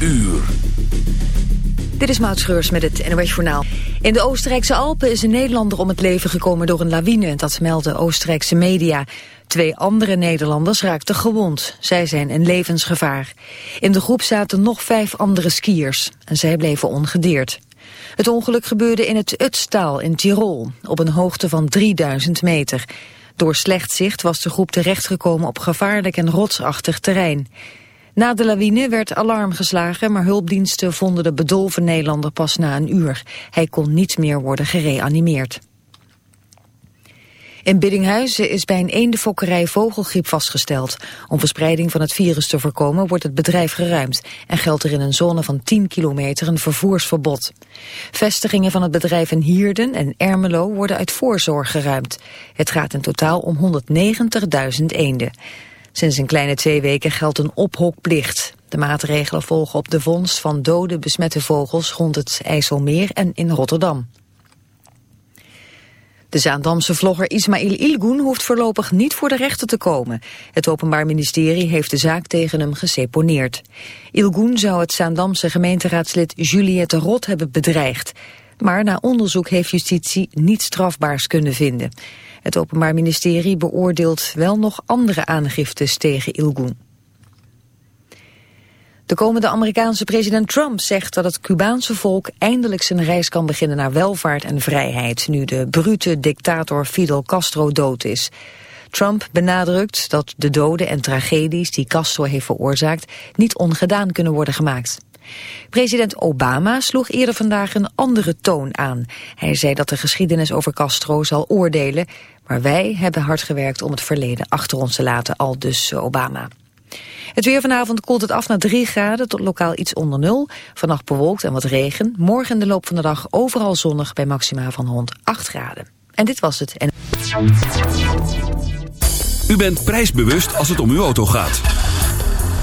Uur. Dit is Maud Schreurs met het NOS Journaal. In de Oostenrijkse Alpen is een Nederlander om het leven gekomen door een lawine. Dat melden Oostenrijkse media. Twee andere Nederlanders raakten gewond. Zij zijn in levensgevaar. In de groep zaten nog vijf andere skiers. En zij bleven ongedeerd. Het ongeluk gebeurde in het Utstaal in Tirol. Op een hoogte van 3000 meter. Door slecht zicht was de groep terechtgekomen op gevaarlijk en rotsachtig terrein. Na de lawine werd alarm geslagen, maar hulpdiensten vonden de bedolven Nederlander pas na een uur. Hij kon niet meer worden gereanimeerd. In Biddinghuizen is bij een eendenfokkerij vogelgriep vastgesteld. Om verspreiding van het virus te voorkomen wordt het bedrijf geruimd... en geldt er in een zone van 10 kilometer een vervoersverbod. Vestigingen van het bedrijf in Hierden en Ermelo worden uit voorzorg geruimd. Het gaat in totaal om 190.000 eenden. Sinds een kleine twee weken geldt een ophokplicht. De maatregelen volgen op de vondst van dode besmette vogels rond het IJsselmeer en in Rotterdam. De Zaandamse vlogger Ismail Ilgun hoeft voorlopig niet voor de rechter te komen. Het Openbaar Ministerie heeft de zaak tegen hem geseponeerd. Ilgun zou het Zaandamse gemeenteraadslid Juliette Rot hebben bedreigd. Maar na onderzoek heeft justitie niets strafbaars kunnen vinden. Het Openbaar Ministerie beoordeelt wel nog andere aangiftes tegen Ilgun. De komende Amerikaanse president Trump zegt dat het Cubaanse volk eindelijk zijn reis kan beginnen naar welvaart en vrijheid, nu de brute dictator Fidel Castro dood is. Trump benadrukt dat de doden en tragedies die Castro heeft veroorzaakt niet ongedaan kunnen worden gemaakt. President Obama sloeg eerder vandaag een andere toon aan. Hij zei dat de geschiedenis over Castro zal oordelen, maar wij hebben hard gewerkt om het verleden achter ons te laten, al dus Obama. Het weer vanavond koelt het af naar 3 graden tot lokaal iets onder nul. Vannacht bewolkt en wat regen. Morgen in de loop van de dag overal zonnig bij maxima van rond 8 graden. En dit was het. U bent prijsbewust als het om uw auto gaat.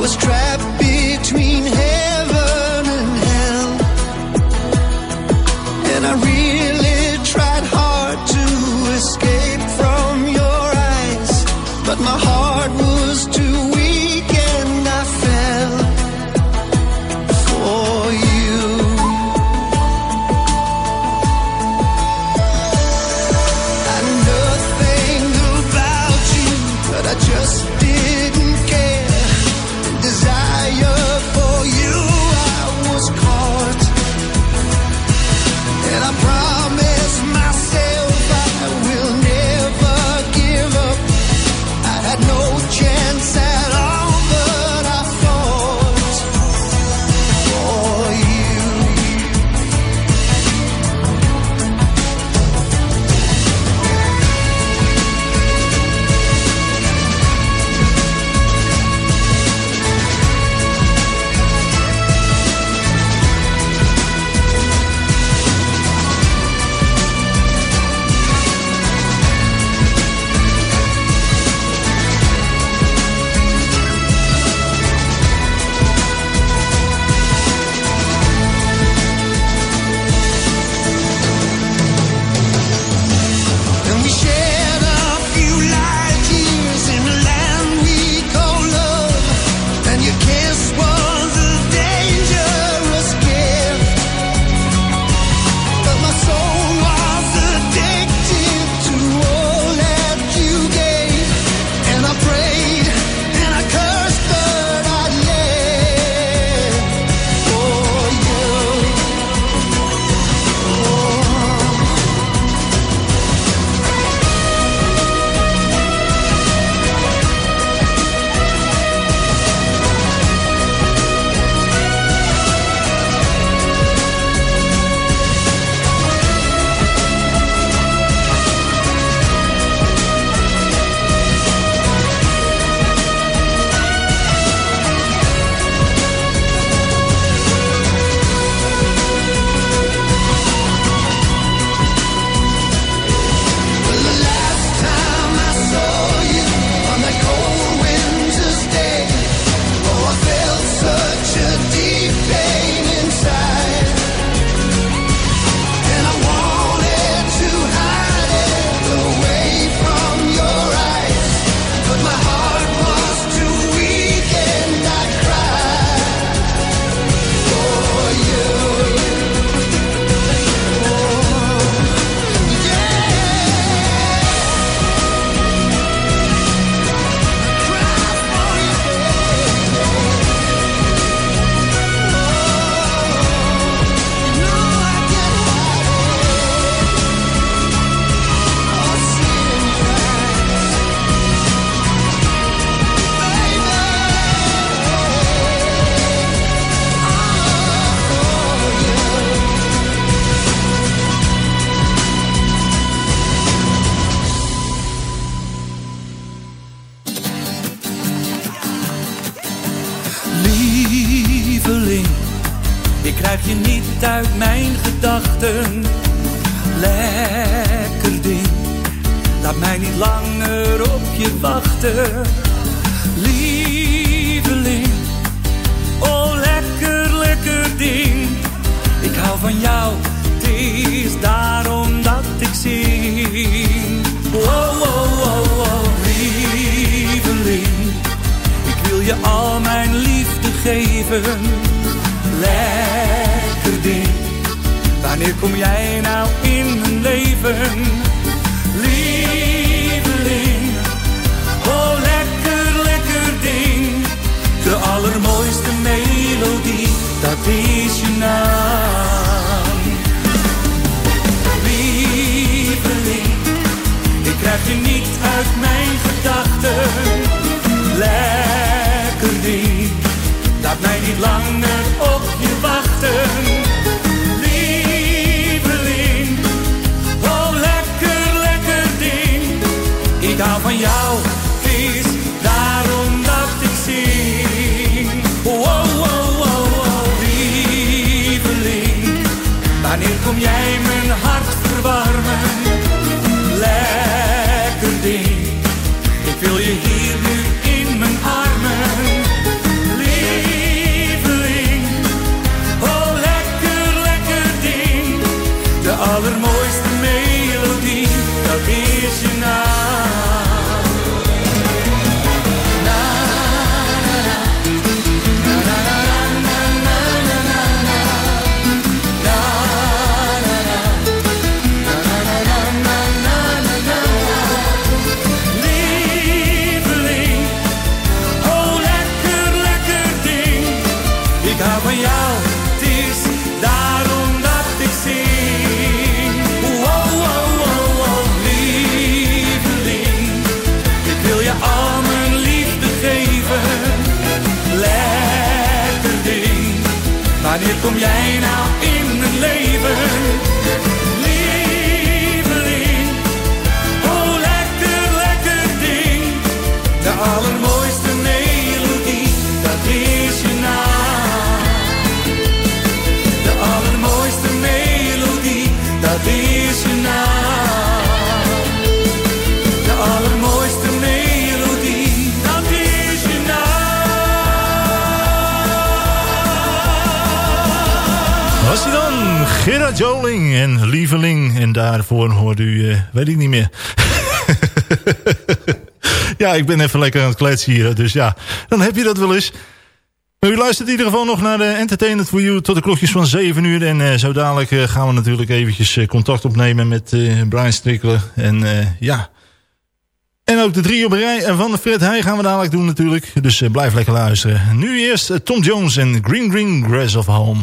Was trapped Lekker ding, laat mij niet langer op je wachten. Lieveling, oh lekker, lekker ding. Ik hou van jou, het is daarom dat ik zing. Oh, oh, oh, oh, lieveling. Ik wil je al mijn liefde geven. Lekker. Wanneer kom jij nou in mijn leven? Lieveling. Oh, lekker, lekker ding. De allermooiste melodie, dat is je naam. Lieveling. Ik krijg je niet uit mijn gedachten. Lekker ding, laat mij niet langer jou, is daarom dat ik zing. Oh, oh, oh, oh, oh, lieveling. Wanneer kom jij mijn Wanneer kom jij nou in mijn leven? Gerard Joling en Lieveling. En daarvoor hoorde u, eh, weet ik niet meer. ja, ik ben even lekker aan het kletsen hier. Dus ja, dan heb je dat wel eens. Maar u luistert in ieder geval nog naar de Entertainment for You tot de klokjes van 7 uur. En eh, zo dadelijk eh, gaan we natuurlijk eventjes contact opnemen met Brian Strickler. En ja... En ook de drie op rij en van de Fred Heij gaan we dadelijk doen natuurlijk. Dus blijf lekker luisteren. Nu eerst Tom Jones en Green Green Grass of Home.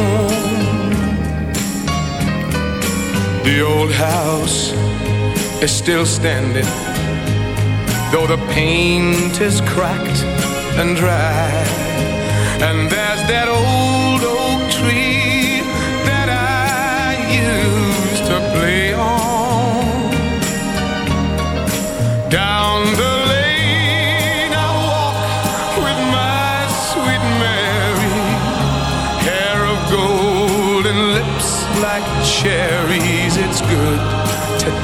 The old house is still standing, though the paint is cracked and dry. And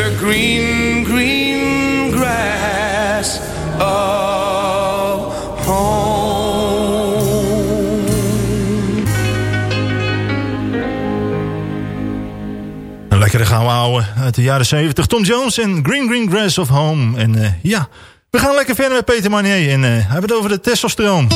the green, green grass of home. Een lekkere gouden uit de jaren 70. Tom Jones en Green Green Grass of Home. En eh, ja, we gaan lekker verder met Peter Marnier. En hij heeft het over de testosteron.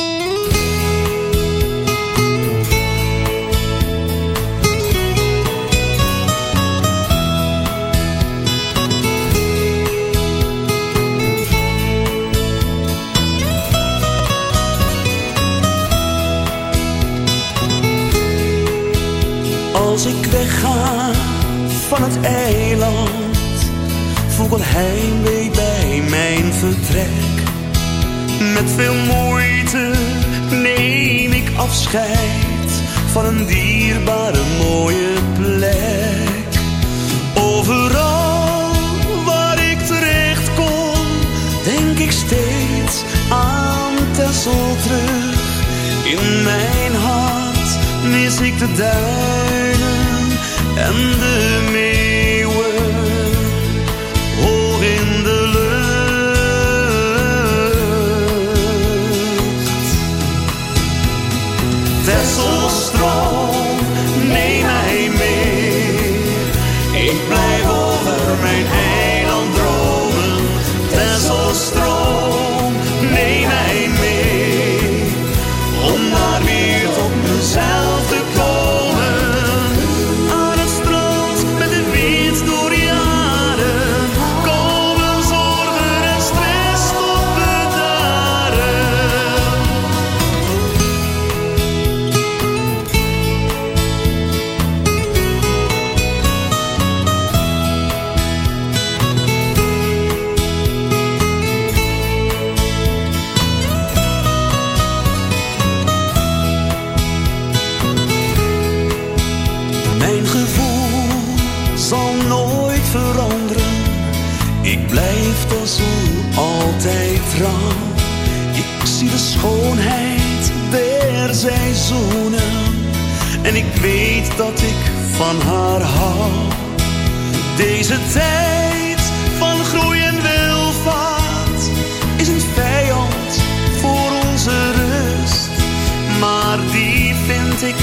Als ik wegga van het eiland, voel al heimwee bij mijn vertrek. Met veel moeite neem ik afscheid van een dierbare mooie plek. Overal waar ik terecht kom, denk ik steeds aan Texel terug. In mijn hart mis ik de duinen en de meeuwen hoog in de lucht. Tesselstroom, neem mij mee. Ik blijf over mijn eiland dat ik van haar hou. Deze tijd van groei en welvaart is een vijand voor onze rust. Maar die vind ik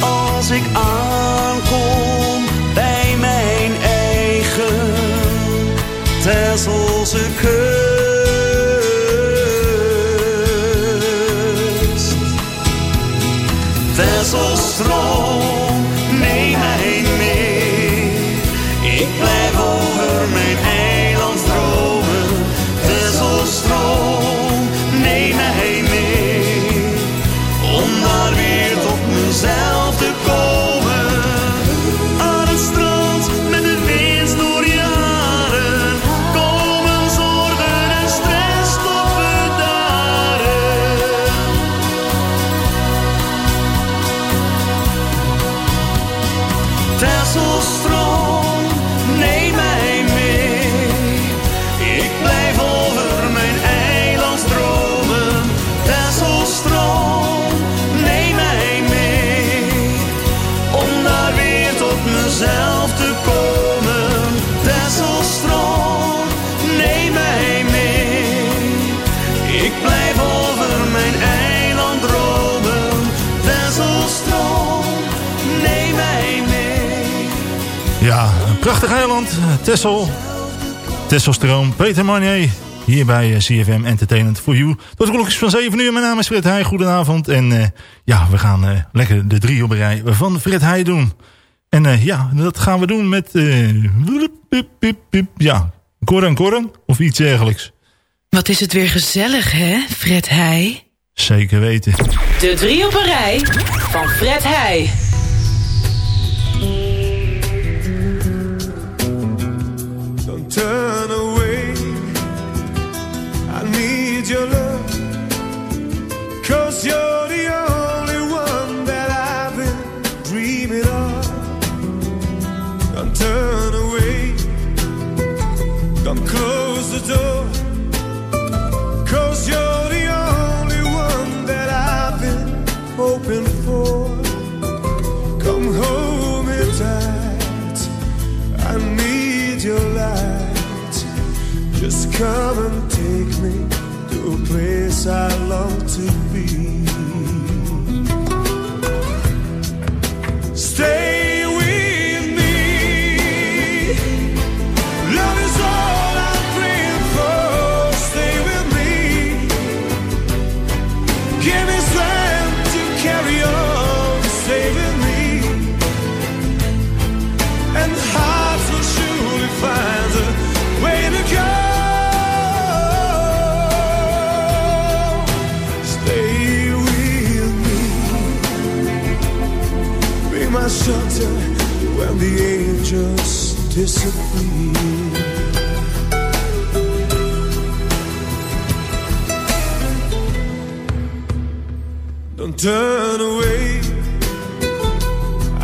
als ik aankom bij mijn eigen Tesselse kust. Tesselstroom, prachtig eiland, Tessel. Tesselstroom, Peter Marnier. Hier bij eh, CFM Entertainment for You. Tot de klokjes van 7 uur. Mijn naam is Fred Heij. Goedenavond. En uh, ja, we gaan uh, lekker de drie op rij van Fred Heij doen. En uh, ja, dat gaan we doen met... ja, Koran Koran of iets dergelijks. Wat is het weer gezellig, hè, Fred Heij? Zeker weten. De drie op een rij van Fred Heij. Your love. Cause you're the only one that I've been dreaming of. Don't turn away. Don't close the door. Cause you're the only one that I've been hoping for. Come home in tight. I need your light. Just come and I long to shelter when the angels disappear. Don't turn away.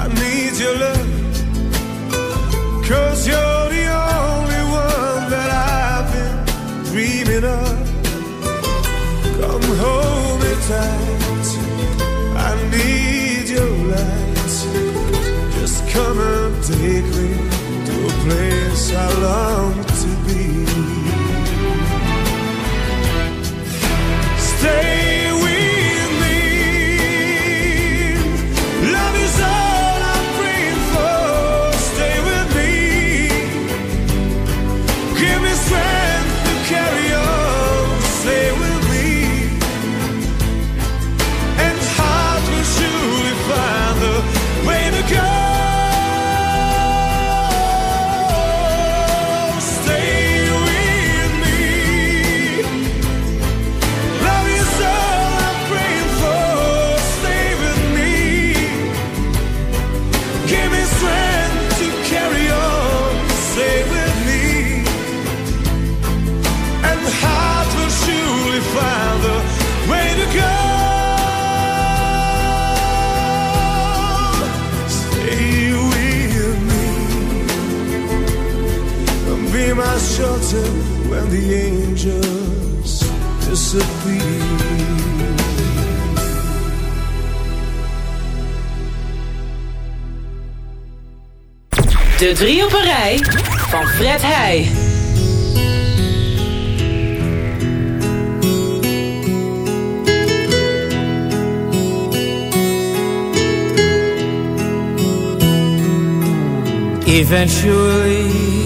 I need your love. Cause you're place I shelter when the angels disappear. De drie op een rij van Fred Heij. Eventually,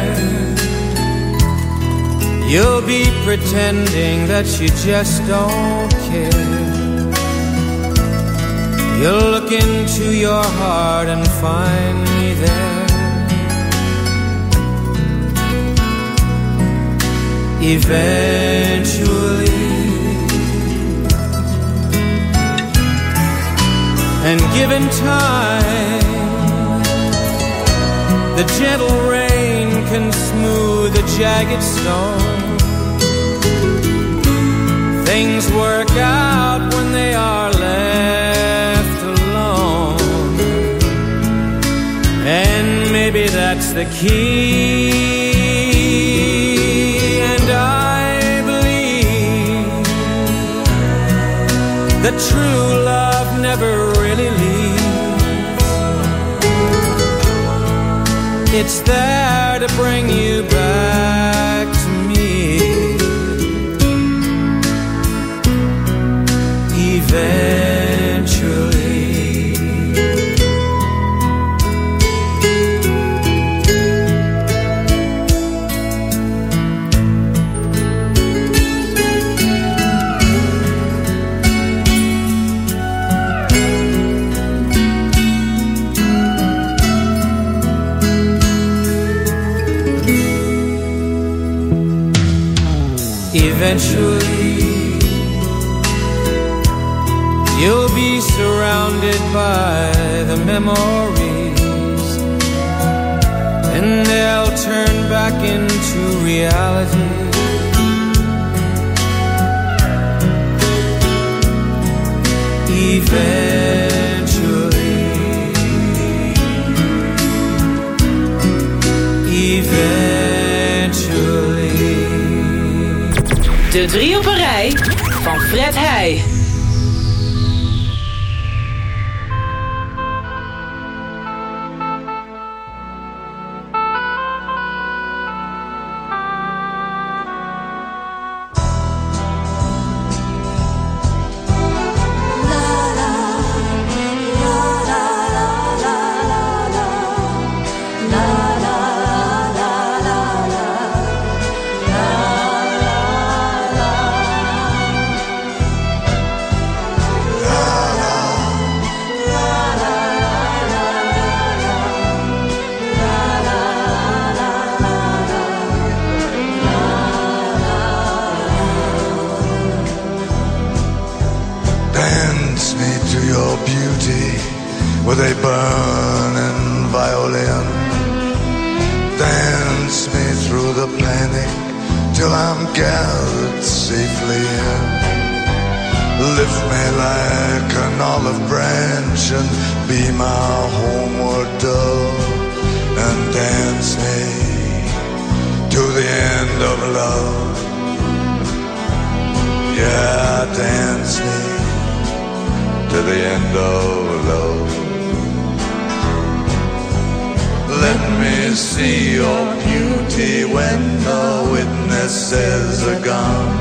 You'll be pretending that you just don't care. You'll look into your heart and find me there. Eventually, and given time, the gentle rain can smooth a jagged stone. Things work out when they are left alone. And maybe that's the key. And I believe the true It's there memories, and they'll turn back into reality. Eventually. Eventually. De drie op een rij van Fred Heij. With burn burning violin. Dance me through the panic till I'm gathered safely in. Lift me like an olive branch and be my homeward dove. And dance me to the end of love. Yeah, dance me to the end of love. Let me see your beauty when the witnesses are gone.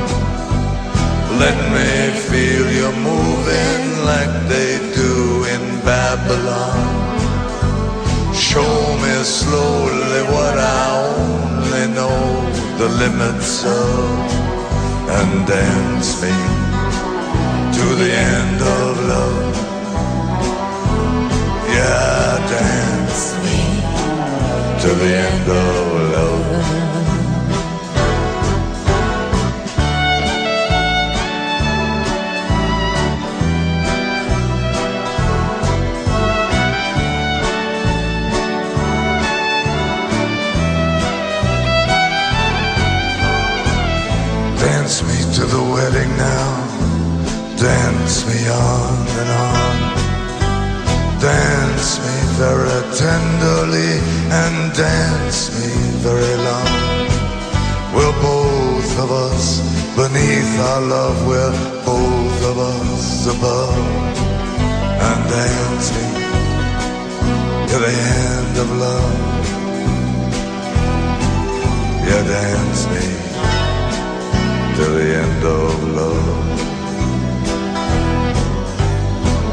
Let me feel you moving like they do in Babylon. Show me slowly what I only know the limits of, and dance me to the end of love. Yeah, dance to the end of love. Dance me to the wedding now. Dance me on and on. Dance me very tenderly and dance me very long. We're both of us beneath our love. We're both of us above. And dance me to the end of love. Yeah, dance me to the end of love.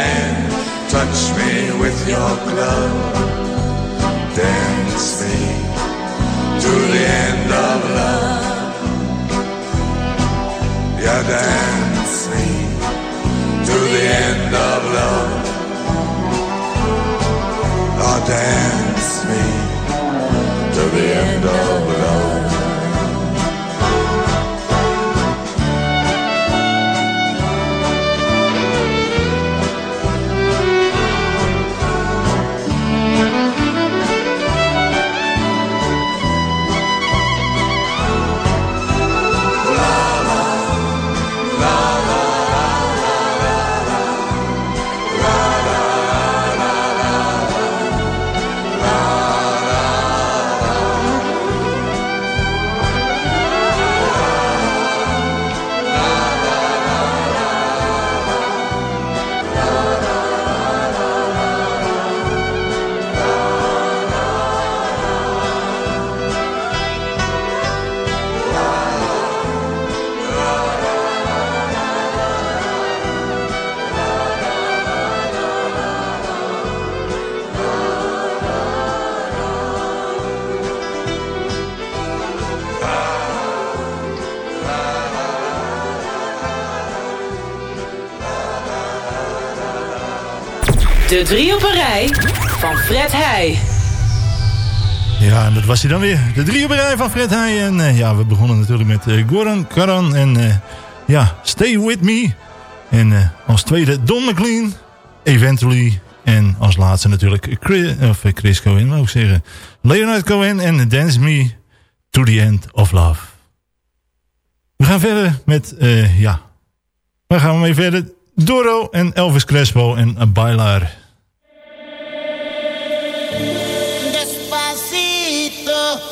hand, touch me with your glove. Drie op een rij van Fred Heij. Ja, en dat was hij dan weer. De drie op een rij van Fred Heij. En eh, ja, we begonnen natuurlijk met eh, Goran Karan en eh, ja, Stay With Me. En als tweede Don McLean, Eventually. En als laatste natuurlijk Chris, of Chris Cohen, wou ik zeggen. Leonard Cohen en Dance Me To The End Of Love. We gaan verder met, ja, waar gaan we mee verder? Doro en Elvis Crespo en Bailar.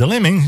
The Lemming.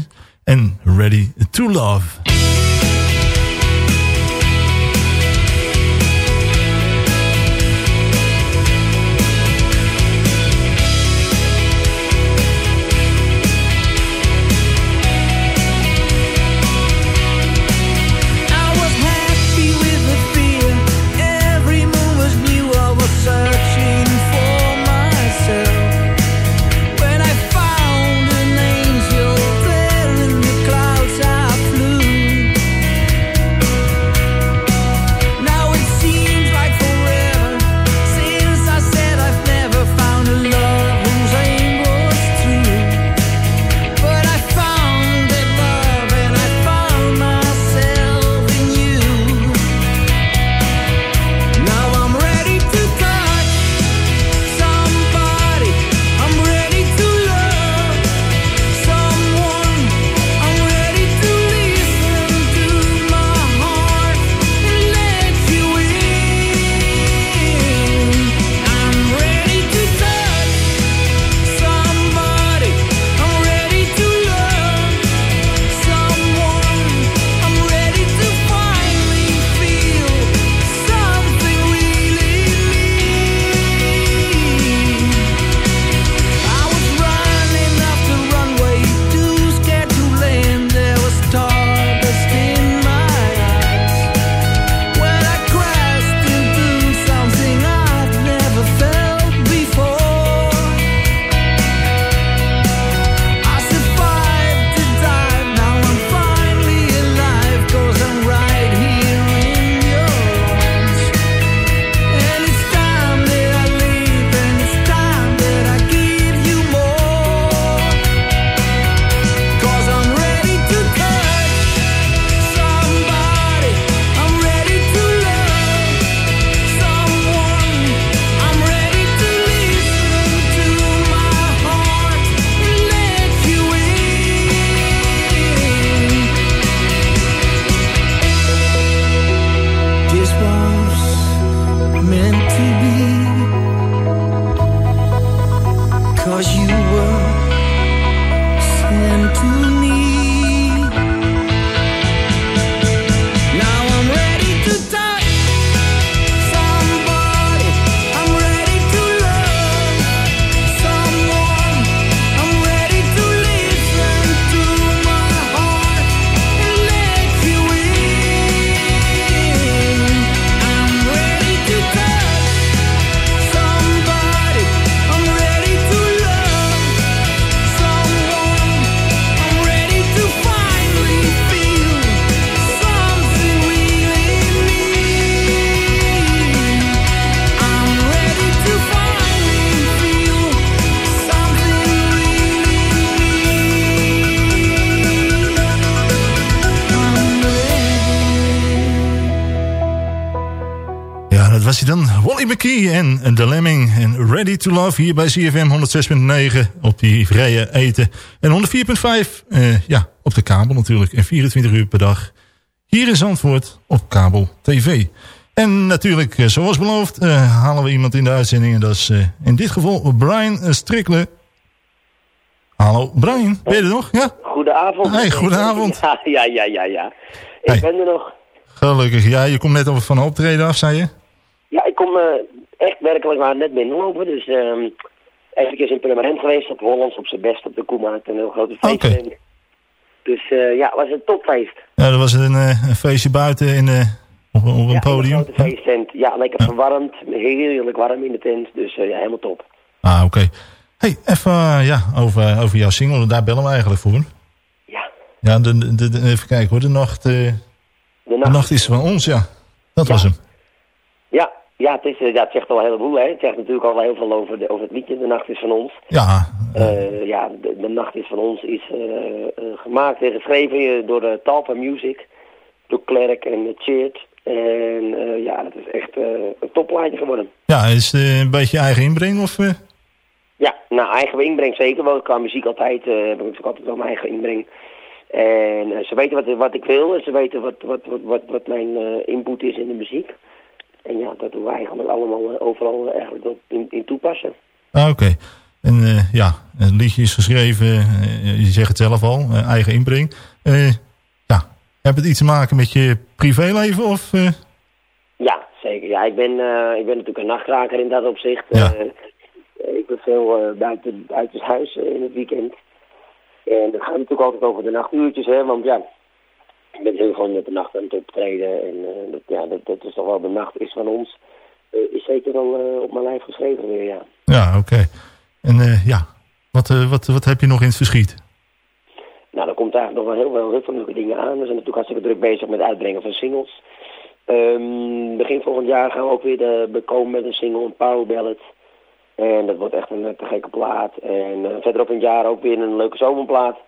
En The Lemming en Ready to Love hier bij CFM 106.9 op die vrije eten. En 104.5 eh, ja, op de kabel natuurlijk. En 24 uur per dag hier in Zandvoort op kabel TV. En natuurlijk, eh, zoals beloofd, eh, halen we iemand in de uitzending. En dat is in dit geval Brian Strickler. Hallo Brian, ben je er nog? Ja? Goedenavond. Hey, goedenavond. Ja, ja, ja, ja. ja. Ik Hey. ben er nog. Gelukkig. Ja, je komt net over van een optreden af, zei je? Ja, ik kom echt werkelijk waar net binnenlopen. Dus ehm even in Purmerend geweest, op Hollands op zijn best op de Koemarkt. Een heel grote feest. Dus eh, ja, het was een topfeest. Ja, dat was een, eh, een feestje buiten in, eh, op, een- op een podium. Een grote feesttent. Ja, lekker verwarmd. Heerlijk warm in de tent. Dus ja, helemaal top. Ah, oké. hey, even ja, over, over jouw single. Daar bellen we eigenlijk voor. Ja. Ja, de, de, de- even kijken hoor. De nacht, De de nacht. nacht is van ons, ja. Dat was hem. Ja, het, is, eh, ja, het zegt al een heleboel. Hè. Het zegt natuurlijk al heel veel over, de, over het liedje De Nacht is van ons. Ja, Eh, ja, de, de Nacht is van ons is eh, gemaakt en geschreven door de Talpa Music, door Klerk en Cheert. En ja, dat is echt een topplaatje geworden. ja is het een beetje eigen inbreng? Of? Ja, nou eigen inbreng zeker wel. Qua muziek altijd heb ik natuurlijk altijd wel mijn eigen inbreng. En ze weten wat, wat ik wil en ze weten wat, wat, wat, wat, wat mijn input is in de muziek. En ja, dat doen we eigenlijk allemaal eh, overal eh, eigenlijk in, in toepassen. Ah, oké. En eh, ja, een liedje is geschreven, eh, je zegt het zelf al, eh, eigen inbreng. Eh, ja, heb het iets te maken met je privéleven of... eh, Ja, zeker. Ja, ik ben, eh, ik ben natuurlijk een nachtkraker in dat opzicht. Ja. Eh, ik ben veel eh, buiten, buiten huis eh, in het weekend. En dat gaat natuurlijk altijd over de nachtuurtjes, hè. Want ja, ik ben heel gewoon met de nacht aan het optreden. En eh, dat, ja, dat, dat is toch wel de nacht is van ons. Eh, is zeker wel eh, op mijn lijf geschreven weer, ja. ja, oké. En ja, wat, wat, wat heb je nog in het verschiet? Nou, er komt eigenlijk nog wel heel veel, leuke dingen aan. We zijn natuurlijk hartstikke druk bezig met het uitbrengen van singles. Ehm, begin volgend jaar gaan we ook weer de, bekomen met een single, een power ballad. En dat wordt echt een te gekke plaat. En eh, verderop in het jaar ook weer een leuke zomerplaat.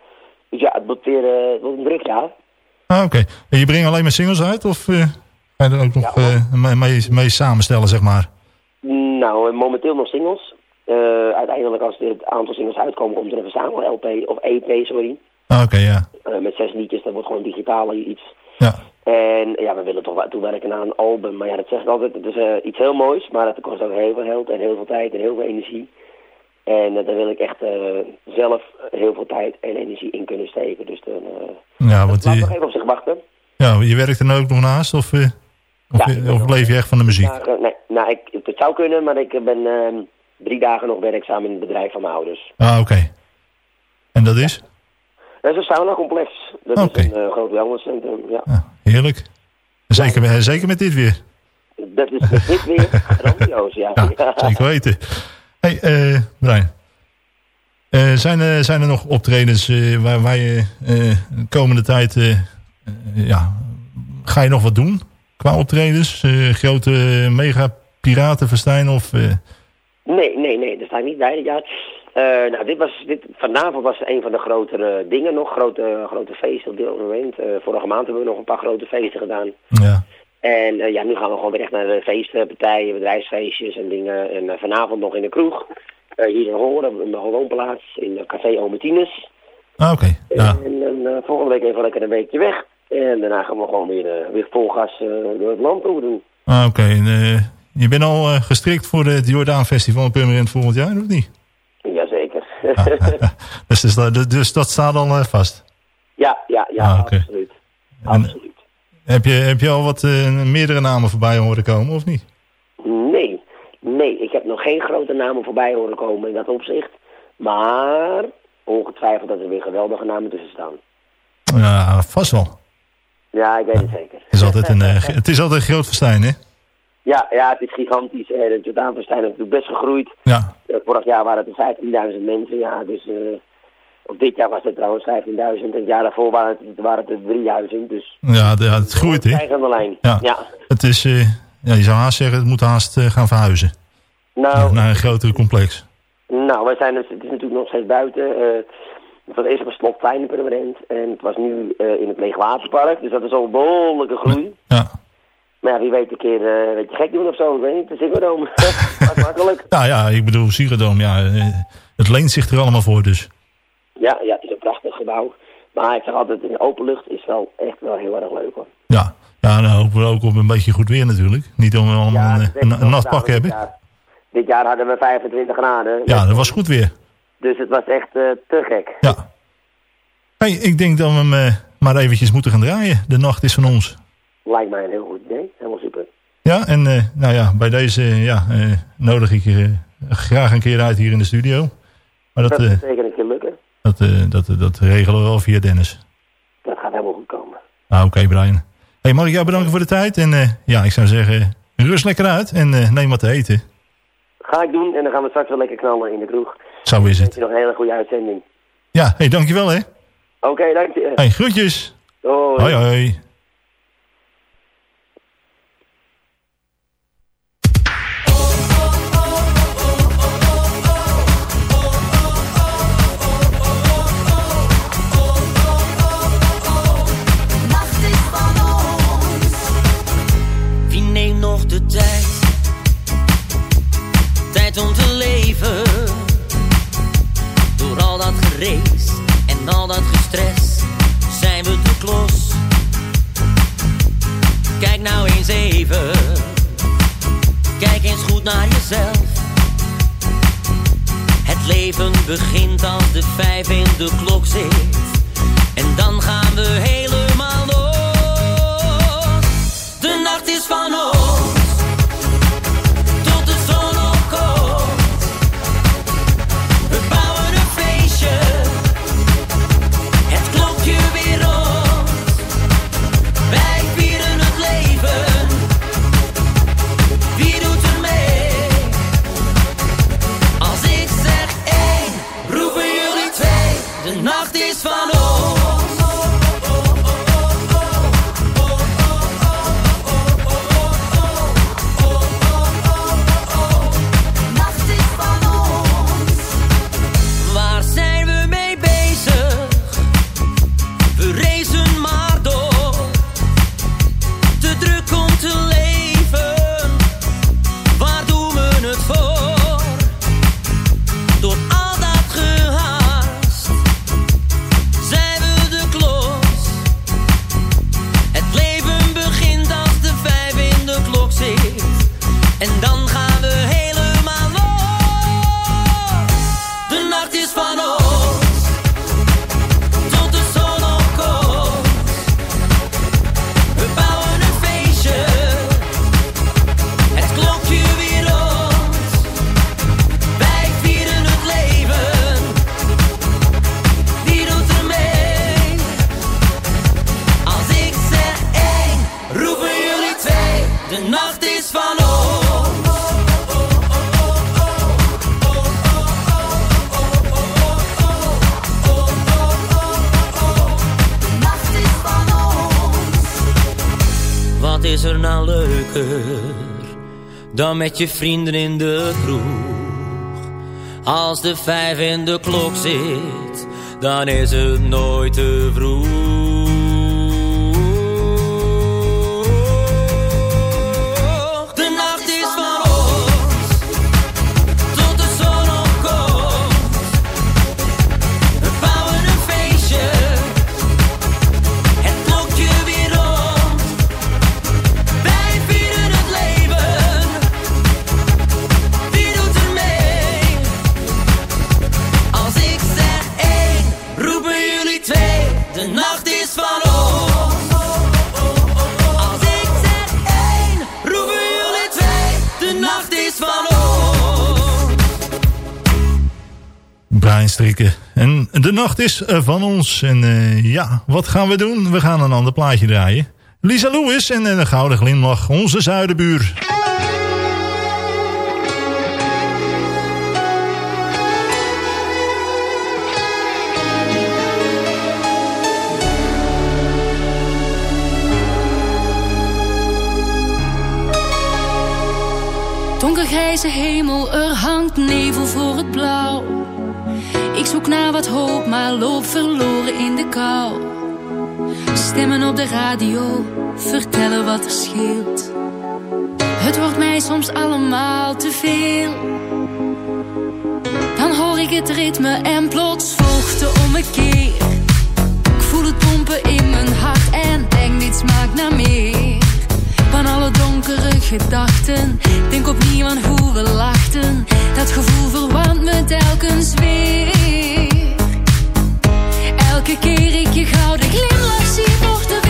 Dus ja, het wordt weer het wordt een druk jaar. Ah, oké. En je brengt alleen maar singles uit of eh, ga je er ook nog eh, mee, mee, mee samenstellen, zeg maar? Nou, momenteel nog singles. Eh, uiteindelijk als dit aantal singles uitkomen, komt er een verzamel LP of EP, sorry. Ah, oké, ja. Met zes liedjes, dat wordt gewoon digitaal iets. Ja. En ja, we willen toch wel toewerken naar een album. Maar ja, dat zeg ik altijd, het is iets heel moois, maar het kost ook heel veel geld en heel veel tijd en heel veel energie. En eh, daar wil ik echt eh, zelf heel veel tijd en energie in kunnen steken. Dus dan, eh Ja, want laat je, nog even op zich wachten. ja, je werkt er nou ook nog naast of, of, Ja, of leef je echt van de muziek? Dagen- nee, nou, ik, het zou kunnen, maar ik ben eh, drie dagen nog werkzaam in het bedrijf van mijn ouders. Ah, oké. En dat is? Dat is een sauna-complex. Dat is een groot wellnesscentrum, ja. Heerlijk. Zeker, zeker met dit weer. Dat is dit weer grandioos, ja. Ja, zeker weten. Hey, eh Brian. Eh, zijn, er, zijn er nog optredens eh, waar, waar je de komende tijd... ja, ga je nog wat doen qua optredens? Grote mega piratenfestijn of... Nee, nee, nee, daar sta ik niet bij. Eh, nou, dit was, dit, vanavond was een van de grotere dingen nog, grote, grote feesten op dit moment. Vorige maand hebben we nog een paar grote feesten gedaan. ja. En eh, ja, nu gaan we gewoon weer echt naar de feesten, partijen, bedrijfsfeestjes en dingen. En eh, vanavond nog in de kroeg, eh, hier in Horen, in mijn woonplaats, in eh, Café Ometines. Ah, oké. Ja. En volgende week even lekker een weekje weg. En daarna gaan we gewoon weer, weer vol gas door het land over doen. Ah, oké. En, je bent al gestrikt voor het Jordaan Festival in Purmerend volgend jaar, of niet? Jazeker. Dus, dus, dat- dus dat staat al vast. ja, ja, ja, Ah, absoluut. En, heb, je, heb je al wat eh, meerdere namen voorbij horen komen, of niet? Nee, nee, ik heb nog geen grote namen voorbij horen komen in dat opzicht. Maar ongetwijfeld dat er weer geweldige namen tussen staan. Ja, vast wel. Ja, ik weet het zeker. Het is altijd een, eh, het is altijd een groot festijn, hè? Ja, ja, het is gigantisch. Eh, De Jordaanfestijn is natuurlijk best gegroeid. Ja. Eh, Vorig jaar waren het er 15.000 mensen, ja, dus... eh of dit jaar was het trouwens 15.000 en het jaar daarvoor waren het, waren het er 3.000, dus... Ja, de- ja, het groeit, hè? Lijn. Ja. ja. Het is, eh, ja, je zou haast zeggen, het moet haast eh, gaan verhuizen. Nou, Naar een grotere complex. Nou, wij zijn dus, het is natuurlijk nog steeds buiten. eh het was eerst op een slotplein in Purmerend en het was nu in het Leegwaterpark. Dus dat is al een behoorlijke groei. Ja. Maar ja, wie weet een keer, weet je, gek doen of zo, ik weet niet, de Ziggo Dome. Makkelijk. Nou ja, ik bedoel, Ziggo ja, het leent zich er allemaal voor, dus. Ja, ja, het is een prachtig gebouw. Maar ik zeg altijd, in de open lucht is wel echt wel heel erg leuk hoor. Ja, ja nou hopen we ook op een beetje goed weer natuurlijk. Niet om allemaal een, dat een, een nat pak nou, hebben. Dit jaar, dit jaar hadden we 25 graden. Ja, dat was goed weer. Dus het was echt eh, te gek. Ja. Hey, ik denk dat we hem eh, maar eventjes moeten gaan draaien. De nacht is van ons. Lijkt mij een heel goed idee. Helemaal super. Ja, en eh, nou ja, bij deze eh, ja, eh, nodig ik je eh, graag een keer uit hier in de studio. Maar dat, dat eh, zeker een keer lukken. Dat, eh, dat, dat regelen we wel via Dennis. Dat gaat helemaal goed komen. Ah, oké Brian. Hey, mag ik jou bedanken voor de tijd? En eh, ja, ik zou zeggen, rust lekker uit en eh, neem wat te eten. Ga ik doen en dan gaan we straks wel lekker knallen in de kroeg. Zo is het. nog een hele goede uitzending. Ja, hey, dankjewel hè. Oké, dank je. Hey, groetjes. Hoi. Hoi hoi. om te leven. Door al dat gereis en al dat gestres zijn we te klos. Kijk nou eens even, kijk eens goed naar jezelf. Het leven begint als de vijf in de klok zit. En dan gaan we helemaal los. De nacht is van ons. met je vrienden in de kroeg. Als de vijf in de klok zit, dan is het nooit te vroeg. is eh, van ons. En eh, ja, wat gaan we doen? We gaan een ander plaatje draaien. Lisa Lewis en eh, de Gouden Glimlach, onze zuidenbuur. Donkergrijze hemel, er hangt nevel voor het blauw. Ik zoek naar wat hoop, maar loop verloren in de kou. Stemmen op de radio, vertellen wat er scheelt. Het wordt mij soms allemaal te veel. Dan hoor ik het ritme en plots volgt de ommekeer. Ik voel het pompen in mijn hart en denk dit smaakt naar meer. Van alle donkere gedachten, denk opnieuw aan hoe we lachten. Dat gevoel verwarmt me telkens weer. Elke keer ik je gouden glimlach zie, wordt er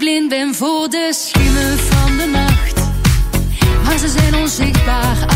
blind ben voor de schimmen van de nacht. Maar ze zijn onzichtbaar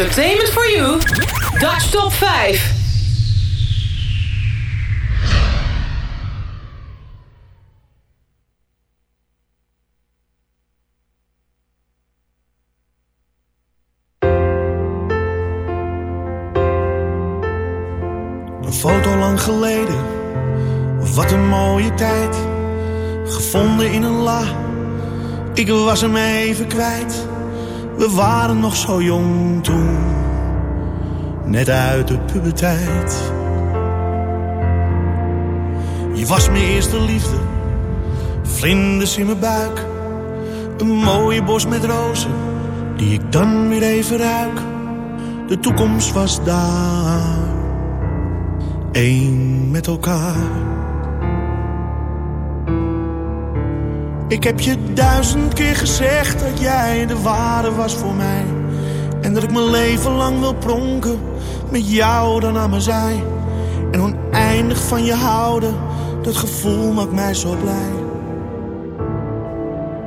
entertainment for you. Dutch Top 5. Een foto lang geleden, wat een mooie tijd. Gevonden in een la, ik was hem even kwijt. We waren nog zo jong toen, net uit de puberteit. Je was mijn eerste liefde, vlinders in mijn buik. Een mooie bos met rozen, die ik dan weer even ruik. De toekomst was daar één met elkaar. Ik heb je duizend keer gezegd dat jij de ware was voor mij. En dat ik mijn leven lang wil pronken met jou dan aan mijn zij. En oneindig van je houden, dat gevoel maakt mij zo blij.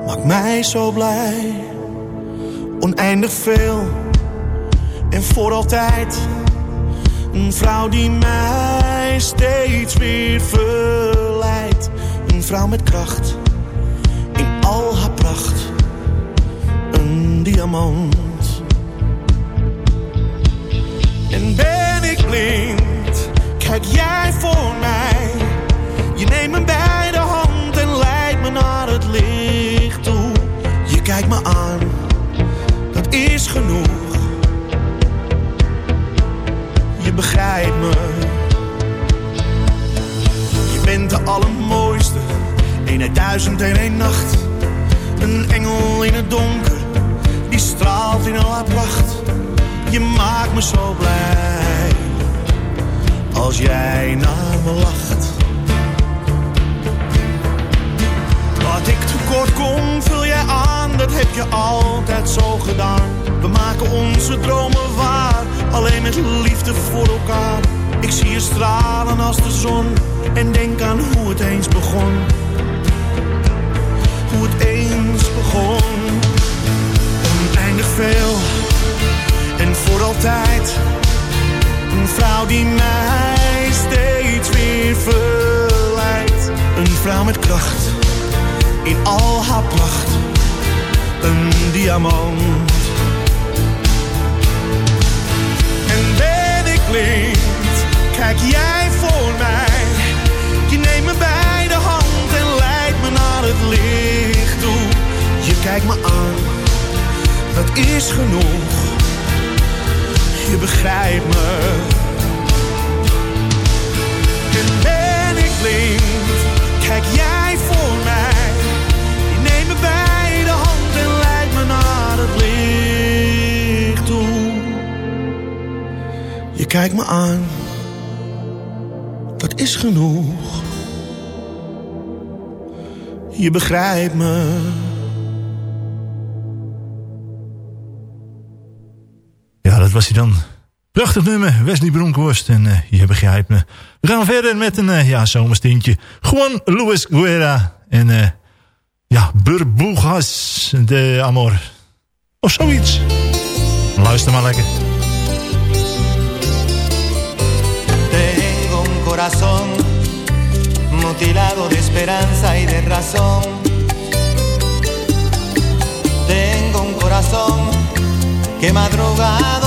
Maakt mij zo blij. Oneindig veel en voor altijd. Een vrouw die mij steeds weer verleidt. Een vrouw met kracht, al haar pracht. Een diamant. En ben ik blind, kijk jij voor mij. Je neemt me bij de hand en leidt me naar het licht toe. Je kijkt me aan, dat is genoeg. Je begrijpt me. Je bent de allermooiste, een uit duizend en een nacht. Een engel in het donker, die straalt in al haar pracht. Je maakt me zo blij, als jij naar me lacht. Wat ik tekort kom, vul jij aan, dat heb je altijd zo gedaan. We maken onze dromen waar, alleen met liefde voor elkaar. Ik zie je stralen als de zon en denk aan hoe het eens begon. Eens begon. Oneindig veel en voor altijd. Een vrouw die mij steeds weer verleidt. Een vrouw met kracht in al haar pracht. Een diamant. En ben ik blind, kijk jij voor mij. Je kijkt me aan, dat is genoeg. Je begrijpt me. En ben ik blind, kijk jij voor mij. Je neemt me bij de hand en leidt me naar het licht toe. Je kijkt me aan, dat is genoeg. Je begrijpt me. Was hij dan. Prachtig nummer, Wesley Bronkhorst. En eh, je begrijpt me. We gaan verder met een uh, ja, zomerstintje. Juan Luis Guerra. En eh, ja, Burbujas de Amor. Of zoiets. Luister maar lekker. Tengo un corazón mutilado de esperanza y de razón. Tengo un corazón que madruga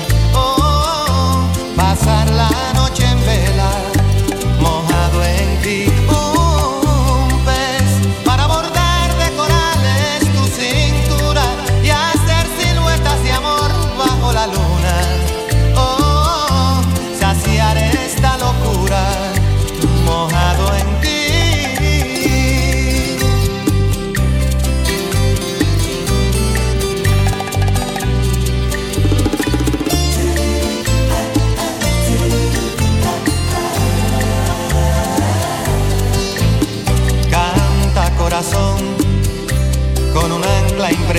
Pasar la noche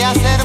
hacer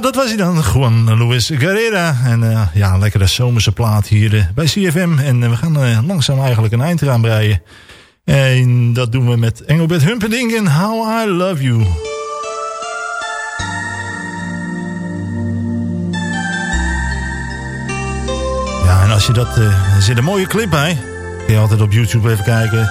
Dat was hij dan. Gewoon Luis Guerrera. En eh, ja, lekkere zomerse plaat hier eh, bij CFM. En eh, we gaan langzaam eigenlijk een eind eraan breien. En dat doen we met Engelbert Humperdinck en How I Love You. Ja, en als je dat... er zit een mooie clip bij. Kun je altijd op YouTube even kijken.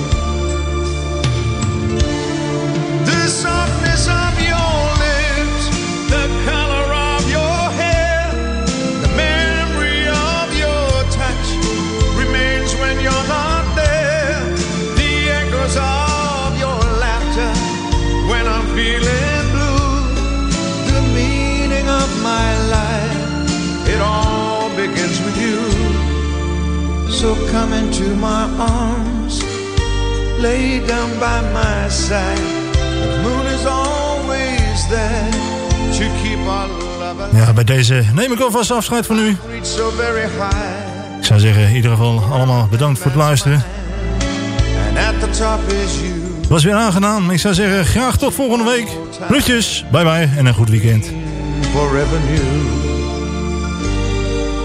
So come into my arms, lay down by my side. The moon is always there to keep our love alive. Ja, bij deze neem ik alvast afscheid van u. Ik zou zeggen, in ieder geval allemaal bedankt voor het luisteren. And top is you. Het was weer aangenaam. Ik zou zeggen, graag tot volgende week. Groetjes, bye bye en een goed weekend. Forever knew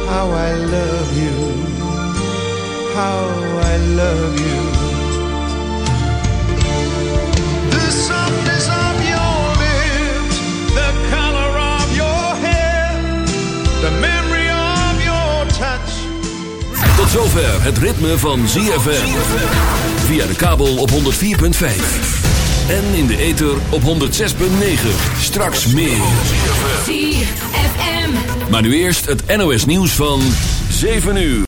how I love you. How I love you. The softness of your lips, the color of your hair, the memory of your touch. Tot zover het ritme van ZFM. Via de kabel op 104.5. En in de ether op 106.9. Straks meer. ZFM. Maar nu eerst het NOS nieuws van 7 uur.